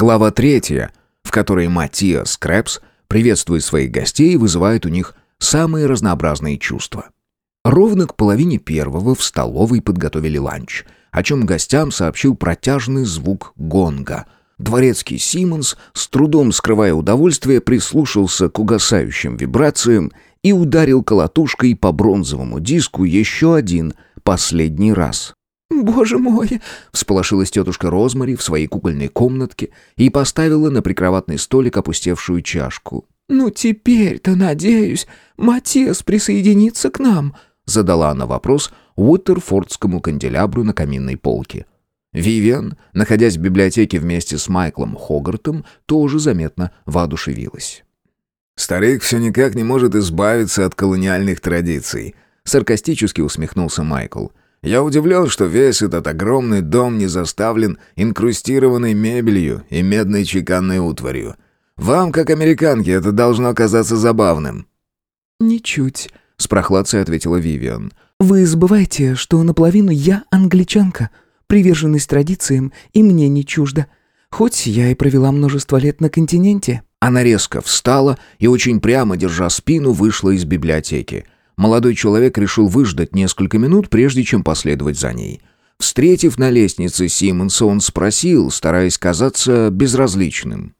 Глава третья, в которой Матиас Крэпс приветствует своих гостей и вызывает у них самые разнообразные чувства. Ровно к половине первого в столовой подготовили ланч, о чем гостям сообщил протяжный звук гонга. Дворецкий Симмонс, с трудом скрывая удовольствие, прислушался к угасающим вибрациям и ударил колотушкой по бронзовому диску еще один, последний раз. «Боже мой!» — всполошилась тетушка Розмари в своей кукольной комнатке и поставила на прикроватный столик опустевшую чашку. «Ну теперь-то, надеюсь, Матиас присоединится к нам», Задала она вопрос Уоттерфордскому канделябру на каминной полке. Вивиан, находясь в библиотеке вместе с Майклом Хогартом, тоже заметно воодушевилась. «Старик все никак не может избавиться от колониальных традиций», — саркастически усмехнулся Майкл. «Я удивлен, что весь этот огромный дом не заставлен инкрустированной мебелью и медной чеканной утварью. Вам, как американке, это должно казаться забавным». «Ничуть», с прохладцей ответила Вивиан. «Вы забываете, что наполовину я англичанка. Приверженность традициям и мне не чужда. Хоть я и провела множество лет на континенте». Она резко встала и, очень прямо держа спину, вышла из библиотеки. Молодой человек решил выждать несколько минут, прежде чем последовать за ней. Встретив на лестнице Симмонса, он спросил, стараясь казаться безразличным.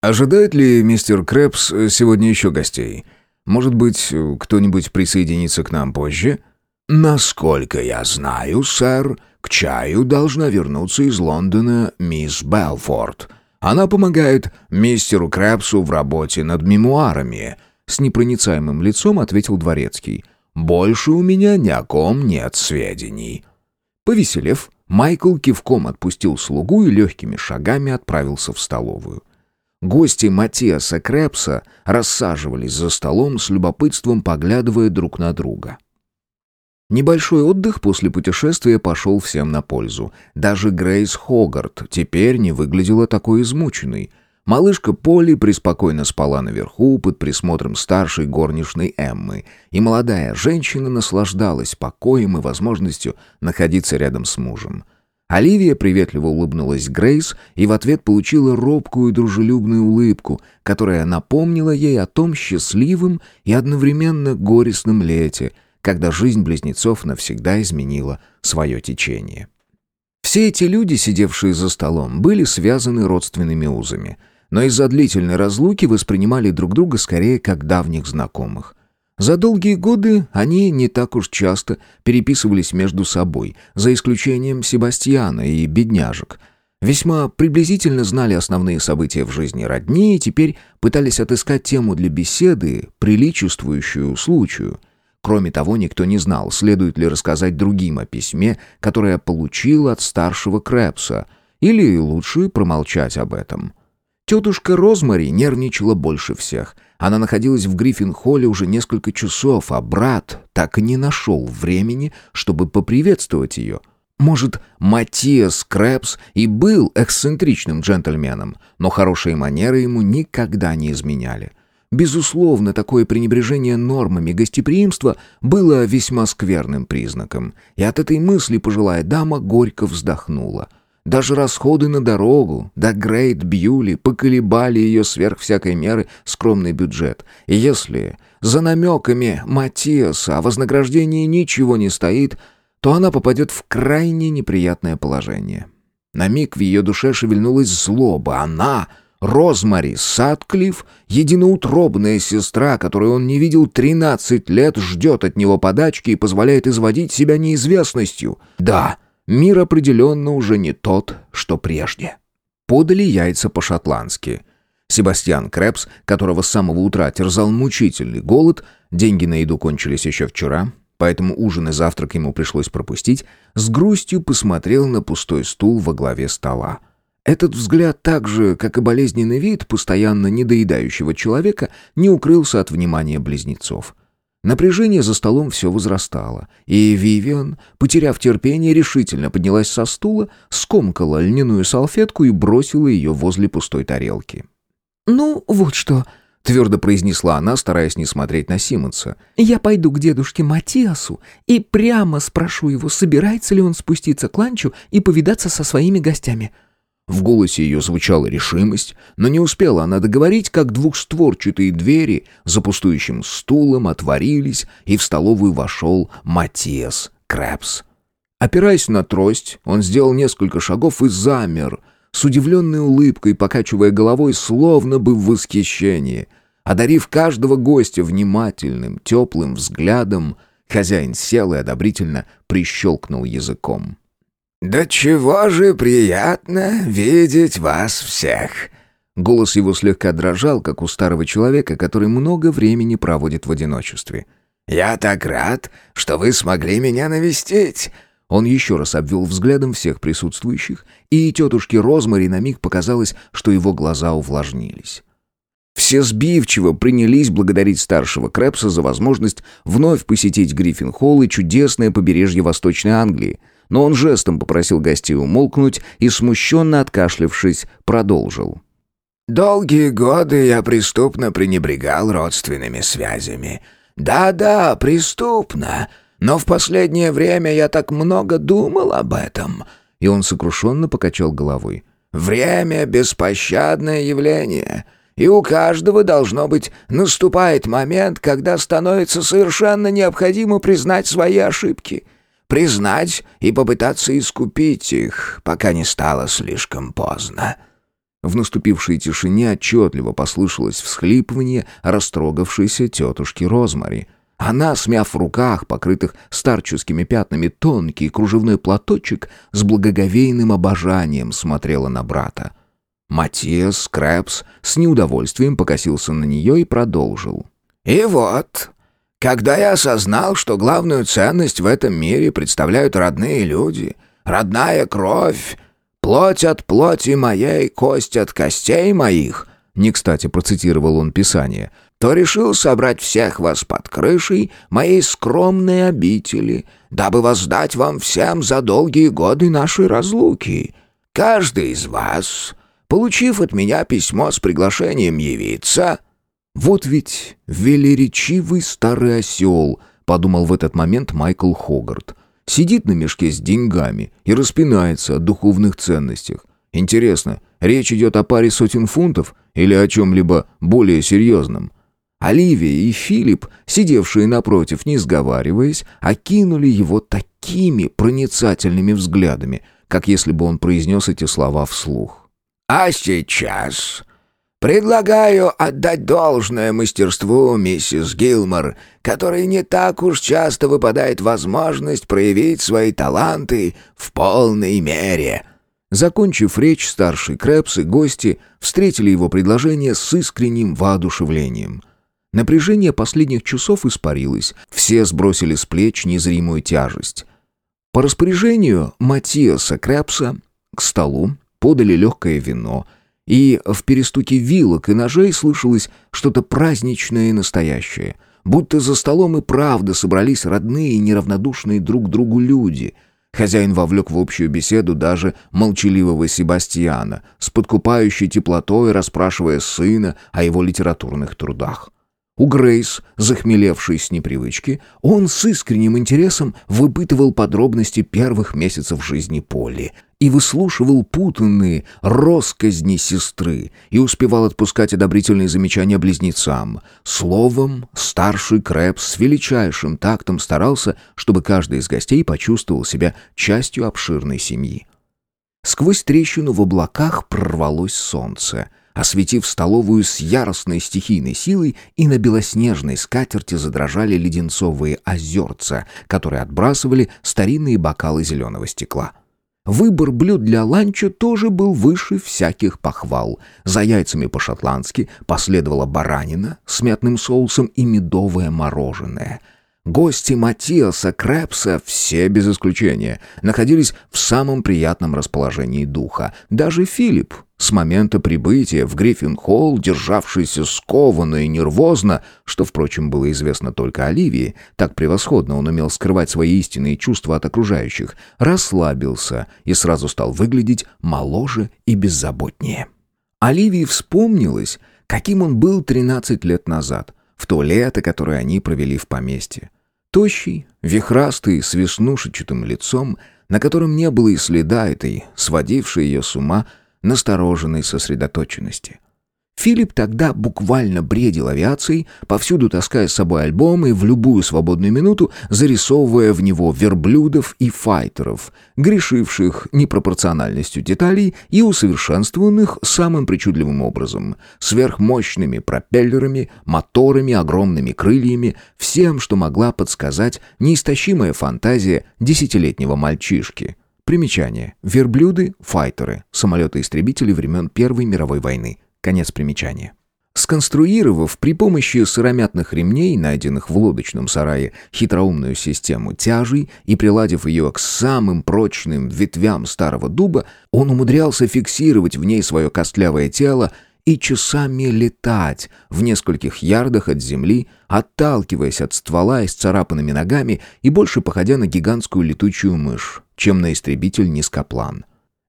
«Ожидает ли мистер Крэпс сегодня еще гостей?» Может быть, кто-нибудь присоединится к нам позже?» «Насколько я знаю, сэр, к чаю должна вернуться из Лондона мисс Белфорд. Она помогает мистеру Крэпсу в работе над мемуарами», — с непроницаемым лицом ответил Дворецкий. «Больше у меня ни о ком нет сведений». Повеселев, Майкл кивком отпустил слугу и легкими шагами отправился в столовую. Гости Матиаса Крепса рассаживались за столом с любопытством, поглядывая друг на друга. Небольшой отдых после путешествия пошел всем на пользу. Даже Грейс Хогарт теперь не выглядела такой измученной. Малышка Полли преспокойно спала наверху под присмотром старшей горничной Эммы, и молодая женщина наслаждалась покоем и возможностью находиться рядом с мужем. Оливия приветливо улыбнулась Грейс и в ответ получила робкую дружелюбную улыбку, которая напомнила ей о том счастливом и одновременно горестном лете, когда жизнь близнецов навсегда изменила свое течение. Все эти люди, сидевшие за столом, были связаны родственными узами, но из-за длительной разлуки воспринимали друг друга скорее как давних знакомых. За долгие годы они не так уж часто переписывались между собой, за исключением Себастьяна и бедняжек. Весьма приблизительно знали основные события в жизни родни и теперь пытались отыскать тему для беседы, приличествующую случаю. Кроме того, никто не знал, следует ли рассказать другим о письме, которое получил от старшего Крэпса, или лучше промолчать об этом. Тетушка Розмари нервничала больше всех – она находилась в Гриффин-холле уже несколько часов, а брат так и не нашел времени, чтобы поприветствовать ее. Может, Матиас Крэпс и был эксцентричным джентльменом, но хорошие манеры ему никогда не изменяли. Безусловно, такое пренебрежение нормами гостеприимства было весьма скверным признаком, и от этой мысли пожилая дама горько вздохнула – даже расходы на дорогу до Грейт Бьюли поколебали ее сверх всякой меры скромный бюджет. И если за намеками Матиаса о вознаграждении ничего не стоит, то она попадет в крайне неприятное положение. На миг в ее душе шевельнулась злоба. Она, Розмари Садклифф, единоутробная сестра, которую он не видел 13 лет, ждет от него подачки и позволяет изводить себя неизвестностью. Да, — Мир определенно уже не тот, что прежде. Подали яйца по-шотландски. Себастьян Крэпс, которого с самого утра терзал мучительный голод, деньги на еду кончились еще вчера, поэтому ужин и завтрак ему пришлось пропустить, с грустью посмотрел на пустой стул во главе стола. Этот взгляд так же, как и болезненный вид постоянно недоедающего человека, не укрылся от внимания близнецов. Напряжение за столом все возрастало, и Вивиан, потеряв терпение, решительно поднялась со стула, скомкала льняную салфетку и бросила ее возле пустой тарелки. «Ну, вот что», — твердо произнесла она, стараясь не смотреть на Симонса. «Я пойду к дедушке Матиасу и прямо спрошу его, собирается ли он спуститься к ланчу и повидаться со своими гостями». В голосе ее звучала решимость, но не успела она договорить, как двухстворчатые двери за пустующим стулом отворились, и в столовую вошел Матиас Крэпс. Опираясь на трость, он сделал несколько шагов и замер, с удивленной улыбкой, покачивая головой, словно бы в восхищении. Одарив каждого гостя внимательным, теплым взглядом, хозяин сел и одобрительно прищелкнул языком. «Да чего же приятно видеть вас всех!» Голос его слегка дрожал, как у старого человека, который много времени проводит в одиночестве. «Я так рад, что вы смогли меня навестить!» Он еще раз обвел взглядом всех присутствующих, и тетушке Розмари на миг показалось, что его глаза увлажнились. Все сбивчиво принялись благодарить старшего Крэпса за возможность вновь посетить Гриффин-холл и чудесное побережье Восточной Англии, но он жестом попросил гостей умолкнуть и, смущенно откашлявшись, продолжил. «Долгие годы я преступно пренебрегал родственными связями. Да-да, преступно, но в последнее время я так много думал об этом». И он сокрушенно покачал головой. «Время — беспощадное явление». И у каждого, должно быть, наступает момент, когда становится совершенно необходимо признать свои ошибки — признать и попытаться искупить их, пока не стало слишком поздно». В наступившей тишине отчетливо послышалось всхлипывание растрогавшейся тетушки Розмари. Она, смяв в руках, покрытых старческими пятнами, тонкий кружевной платочек, с благоговейным обожанием смотрела на брата. Матиас Крэпс с неудовольствием покосился на нее и продолжил. «И вот, когда я осознал, что главную ценность в этом мире представляют родные люди, родная кровь, плоть от плоти моей, кость от костей моих, не кстати процитировал он Писание, то решил собрать всех вас под крышей моей скромной обители, дабы воздать вам всем за долгие годы нашей разлуки. Каждый из вас, получив от меня письмо с приглашением явиться, «Вот ведь велеречивый старый осел», — подумал в этот момент Майкл Хогарт. «Сидит на мешке с деньгами и распинается о духовных ценностях. Интересно, речь идет о паре сотен фунтов или о чем-либо более серьезном?» Оливия и Филипп, сидевшие напротив, не сговариваясь, окинули его такими проницательными взглядами, как если бы он произнес эти слова вслух. «А сейчас Предлагаю отдать должное мастерству миссис Гилмор, которой не так уж часто выпадает возможность проявить свои таланты в полной мере». Закончив речь, старший Крэпс и гости встретили его предложение с искренним воодушевлением. Напряжение последних часов испарилось, все сбросили с плеч незримую тяжесть. По распоряжению Матиаса Крэпса к столу подали легкое вино — и в перестуке вилок и ножей слышалось что-то праздничное и настоящее. Будто за столом и правда собрались родные и неравнодушные друг другу люди. Хозяин вовлек в общую беседу даже молчаливого Себастьяна, с подкупающей теплотой расспрашивая сына о его литературных трудах. У Грейс, захмелевшей с непривычки, он с искренним интересом выпытывал подробности первых месяцев жизни Полли и выслушивал путанные росказни сестры и успевал отпускать одобрительные замечания близнецам. Словом, старший Крэпс с величайшим тактом старался, чтобы каждый из гостей почувствовал себя частью обширной семьи. Сквозь трещину в облаках прорвалось солнце — осветив столовую с яростной стихийной силой, и на белоснежной скатерти задрожали леденцовые озерца, которые отбрасывали старинные бокалы зеленого стекла. Выбор блюд для ланча тоже был выше всяких похвал. За яйцами по-шотландски последовала баранина с мятным соусом и медовое мороженое — Гости Матиаса Крэпса, все без исключения, находились в самом приятном расположении духа. Даже Филипп, с момента прибытия в Гриффин-холл, державшийся скованно и нервозно, что, впрочем, было известно только Оливии, так превосходно он умел скрывать свои истинные чувства от окружающих, расслабился и сразу стал выглядеть моложе и беззаботнее. Оливии вспомнилось, каким он был 13 лет назад, в то лето, которое они провели в поместье. Тощий, вихрастый, с веснушечатым лицом, на котором не было и следа этой, сводившей ее с ума, настороженной сосредоточенности. Филипп тогда буквально бредил авиацией, повсюду таская с собой альбомы и в любую свободную минуту зарисовывая в него верблюдов и файтеров, грешивших непропорциональностью деталей и усовершенствованных самым причудливым образом, сверхмощными пропеллерами, моторами, огромными крыльями, всем, что могла подсказать неистощимая фантазия десятилетнего мальчишки. Примечание. Верблюды, файтеры, самолеты-истребители времен Первой мировой войны – Конец примечания. Сконструировав при помощи сыромятных ремней, найденных в лодочном сарае, хитроумную систему тяжей и приладив ее к самым прочным ветвям старого дуба, он умудрялся фиксировать в ней свое костлявое тело и часами летать в нескольких ярдах от земли, отталкиваясь от ствола и с царапанными ногами и больше походя на гигантскую летучую мышь, чем на истребитель-низкоплан.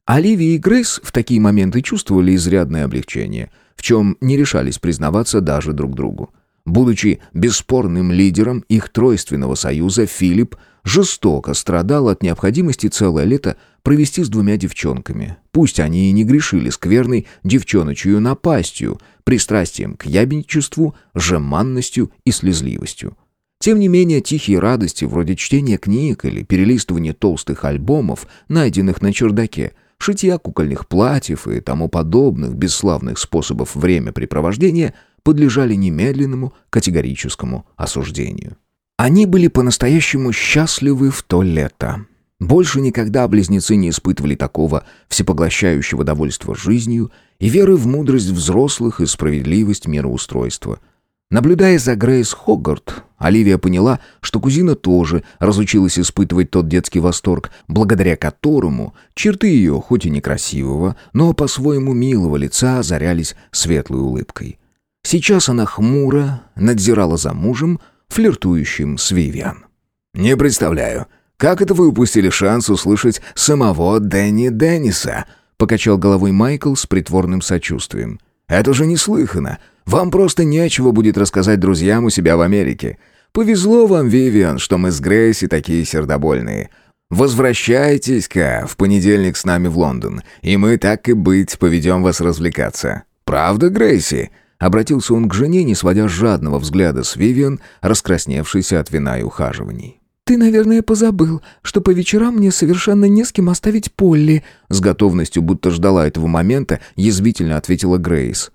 Оливия и Грейс в такие моменты чувствовали изрядное облегчение, в чем не решались признаваться даже друг другу. Будучи бесспорным лидером их тройственного союза, Филипп жестоко страдал от необходимости целое лето провести с двумя девчонками. Пусть они и не грешили скверной девчоночью напастью, пристрастием к ябедничеству, жеманностью и слезливостью. Тем не менее, тихие радости, вроде чтения книг или перелистывания толстых альбомов, найденных на чердаке, шитья кукольных платьев и тому подобных бесславных способов времяпрепровождения подлежали немедленному категорическому осуждению. Они были по-настоящему счастливы в то лето. Больше никогда близнецы не испытывали такого всепоглощающего довольства жизнью и веры в мудрость взрослых и справедливость мироустройства – Наблюдая за Грейс Хогарт, Оливия поняла, что кузина тоже разучилась испытывать тот детский восторг, благодаря которому черты ее, хоть и некрасивого, но по-своему милого лица озарялись светлой улыбкой. Сейчас она хмуро надзирала за мужем, флиртующим с Вивиан. «Не представляю, как это вы упустили шанс услышать самого Дэнни Денниса?» покачал головой Майкл с притворным сочувствием. «Это же неслыханно. Вам просто нечего будет рассказать друзьям у себя в Америке. Повезло вам, Вивиан, что мы с Грейси такие сердобольные. Возвращайтесь-ка в понедельник с нами в Лондон, и мы так и быть поведем вас развлекаться. Правда, Грейси?» Обратился он к жене, не сводя жадного взгляда с Вивиан, раскрасневшейся от вина и ухаживаний. «Ты, наверное, позабыл, что по вечерам мне совершенно не с кем оставить Полли», с готовностью, будто ждала этого момента, язвительно ответила Грейс.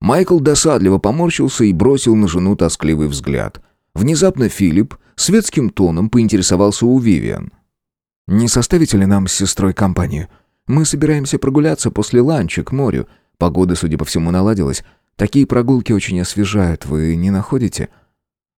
Майкл досадливо поморщился и бросил на жену тоскливый взгляд. Внезапно Филипп светским тоном поинтересовался у Вивиан. «Не составите ли нам с сестрой компанию? Мы собираемся прогуляться после ланча к морю. Погода, судя по всему, наладилась. Такие прогулки очень освежают, вы не находите?»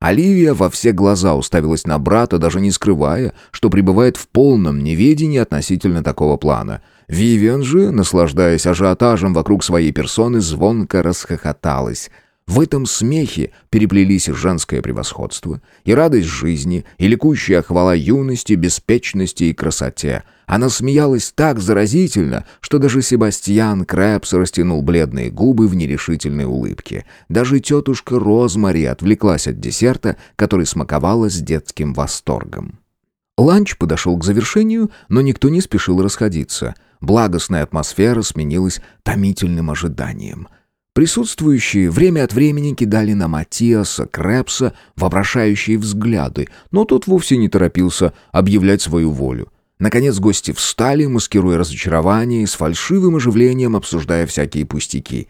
Оливия во все глаза уставилась на брата, даже не скрывая, что пребывает в полном неведении относительно такого плана. Вивиан же, наслаждаясь ажиотажем вокруг своей персоны, звонко расхохоталась. В этом смехе переплелись женское превосходство, и радость жизни, и ликующая хвала юности, беспечности и красоте. Она смеялась так заразительно, что даже Себастьян Крэпс растянул бледные губы в нерешительной улыбке. Даже тетушка Розмари отвлеклась от десерта, который смаковала с детским восторгом. Ланч подошел к завершению, но никто не спешил расходиться. Благостная атмосфера сменилась томительным ожиданием — Присутствующие время от времени кидали на Матиаса Крэпса вопрошающие взгляды, но тот вовсе не торопился объявлять свою волю. Наконец гости встали, маскируя разочарование и с фальшивым оживлением обсуждая всякие пустяки.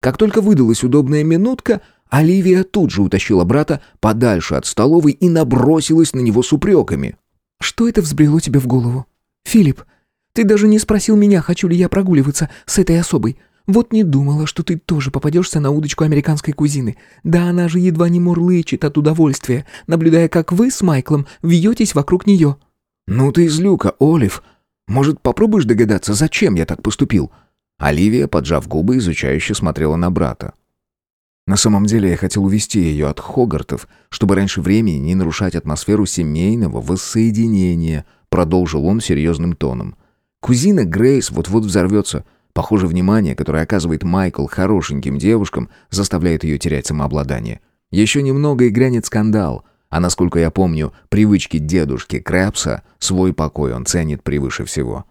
Как только выдалась удобная минутка, Оливия тут же утащила брата подальше от столовой и набросилась на него с упреками. «Что это взбрело тебе в голову? Филипп, ты даже не спросил меня, хочу ли я прогуливаться с этой особой. Вот не думала, что ты тоже попадешься на удочку американской кузины. Да она же едва не мурлычет от удовольствия, наблюдая, как вы с Майклом вьетесь вокруг нее». «Ну ты из люка, Олив. Может, попробуешь догадаться, зачем я так поступил?» Оливия, поджав губы, изучающе смотрела на брата. «На самом деле я хотел увести ее от Хогартов, чтобы раньше времени не нарушать атмосферу семейного воссоединения», продолжил он серьезным тоном. «Кузина Грейс вот-вот взорвется. Похоже, внимание, которое оказывает Майкл хорошеньким девушкам, заставляет ее терять самообладание. Еще немного и грянет скандал. А насколько я помню, привычки дедушки Крэпса, свой покой он ценит превыше всего.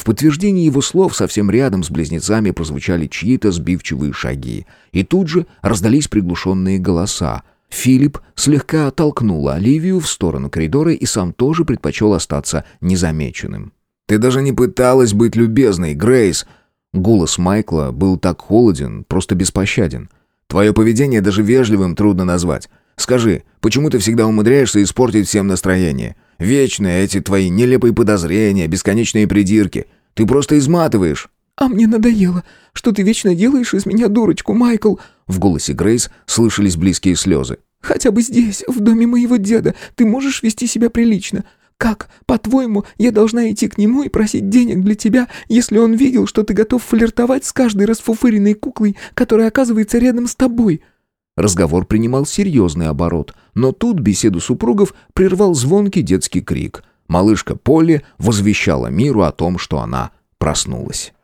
В подтверждение его слов совсем рядом с близнецами прозвучали чьи-то сбивчивые шаги. И тут же раздались приглушенные голоса. Филипп слегка оттолкнул Оливию в сторону коридора и сам тоже предпочел остаться незамеченным. «Ты даже не пыталась быть любезной, Грейс!» Голос Майкла был так холоден, просто беспощаден. «Твое поведение даже вежливым трудно назвать. Скажи, почему ты всегда умудряешься испортить всем настроение? Вечно эти твои нелепые подозрения, бесконечные придирки. Ты просто изматываешь». «А мне надоело, что ты вечно делаешь из меня дурочку, Майкл». В голосе Грейс слышались близкие слезы. «Хотя бы здесь, в доме моего деда, ты можешь вести себя прилично. Как, по-твоему, я должна идти к нему и просить денег для тебя, если он видел, что ты готов флиртовать с каждой расфуфыренной куклой, которая оказывается рядом с тобой?» Разговор принимал серьезный оборот, но тут беседу супругов прервал звонкий детский крик. Малышка Полли возвещала миру о том, что она проснулась.